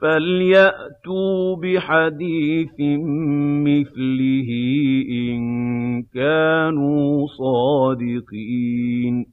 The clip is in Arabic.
فَلْيَأْتُوا بِحَدِيثٍ مِّثْلِهِ إِن كَانُوا صَادِقِينَ